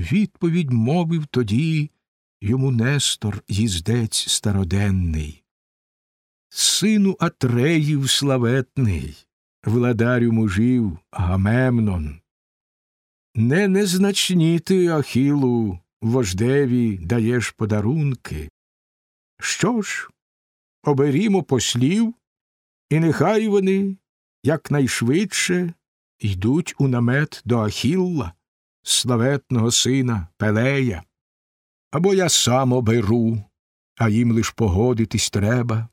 відповідь мовив тоді йому Нестор, їздець староденний. Сину Атреїв славетний, владарю мужів Гамемнон. Не незначні ти, Ахілу, вождеві даєш подарунки. Що ж, оберімо послів, і нехай вони якнайшвидше йдуть у намет до Ахілла, славетного сина Пелея. Або я сам оберу, а їм лиш погодитись треба.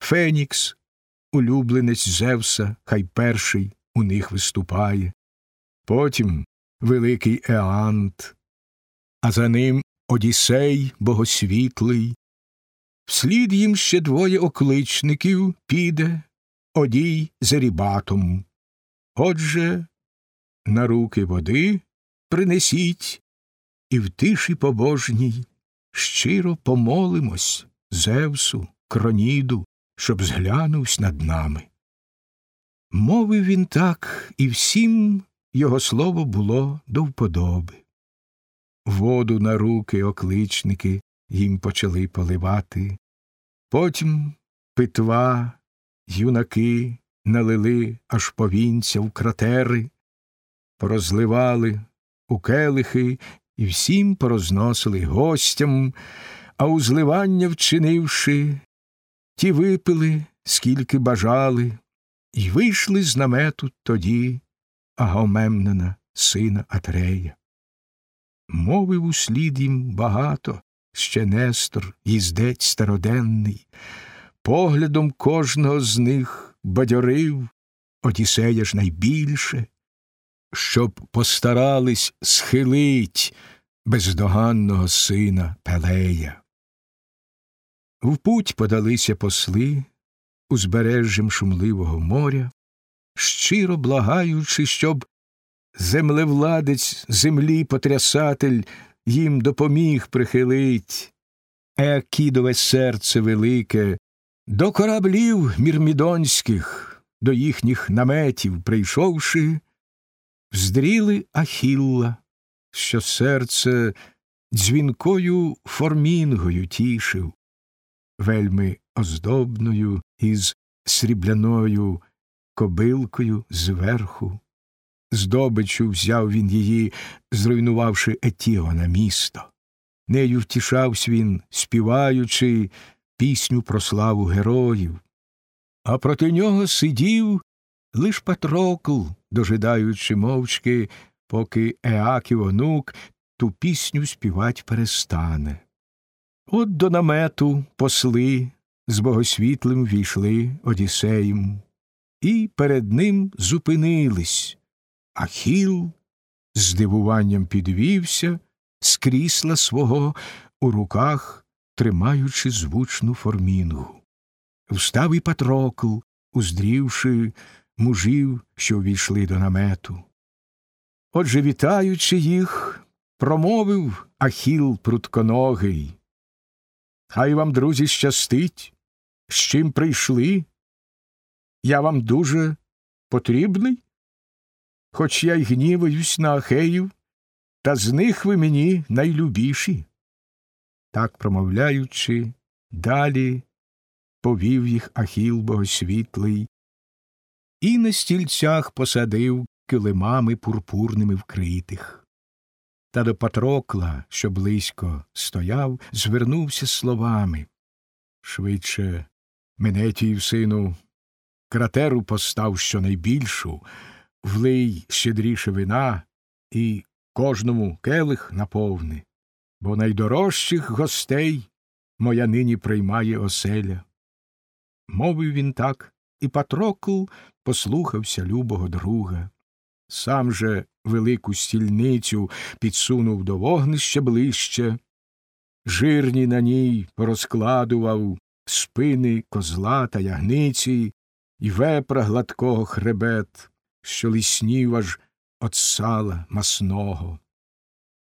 Фенікс, улюбленець Зевса, хай перший у них виступає. Потім великий Еант, а за ним Одіссей богосвітлий. Вслід їм ще двоє окличників піде одій за рібатом. Отже, на руки води принесіть, і в тиші побожній щиро помолимось Зевсу, кроніду, щоб зглянувсь над нами. Мовив він так, і всім його слово було до вподоби. Воду на руки окличники їм почали поливати, потім питва, юнаки налили аж повінця в кратери, порозливали у келихи і всім порозносили гостям, а у зливання вчинивши, ті випили, скільки бажали, і вийшли з намету тоді Агомемнена, сина Атрея. Мовив услід їм багато, ще Нестор, їздець староденний, поглядом кожного з них бадьорив, Одіссея ж найбільше, щоб постарались схилить бездоганного сина Пелея. В путь подалися посли узбережжям шумливого моря, щиро благаючи, щоб землевладець, землі потрясатель їм допоміг прихилить, Еакідове серце велике, до кораблів мірмідонських, до їхніх наметів прийшовши, вздріли Ахілла, що серце дзвінкою формінгою тішив, вельми оздобною із срібляною кобилкою зверху. Здобичу взяв він її, зруйнувавши Етіона місто. Нею втішався він, співаючи пісню про славу героїв. А проти нього сидів лиш Патрокл, дожидаючи мовчки, поки Еаків онук ту пісню співать перестане. От до намету посли з богосвітлим війшли Одіссеєм, і перед ним зупинились. Ахіл з дивуванням підвівся з крісла свого у руках, тримаючи звучну формінгу. Встав і Патрокл, уздрівши мужів, що увійшли до намету. Отже, вітаючи їх, промовив Ахіл прутконогий. Хай вам, друзі, щастить, з чим прийшли. Я вам дуже потрібний, хоч я й гніваюсь на Ахеїв, та з них ви мені найлюбіші. Так, промовляючи, далі повів їх Ахіл богосвітлий, і на стільцях посадив килимами пурпурними вкритих. Та до Патрокла, що близько стояв, звернувся словами Швидше, мене Менетіїв сину, кратеру постав щонайбільшу, влий щедріше вина і кожному келих наповни, бо найдорожчих гостей моя нині приймає оселя. Мовив він так, і Патрокл послухався любого друга. Сам же велику стільницю підсунув до вогнища ближче, жирні на ній порозкладував спини козла та ягниці і вепра гладкого хребет, що ліснів аж от сала масного.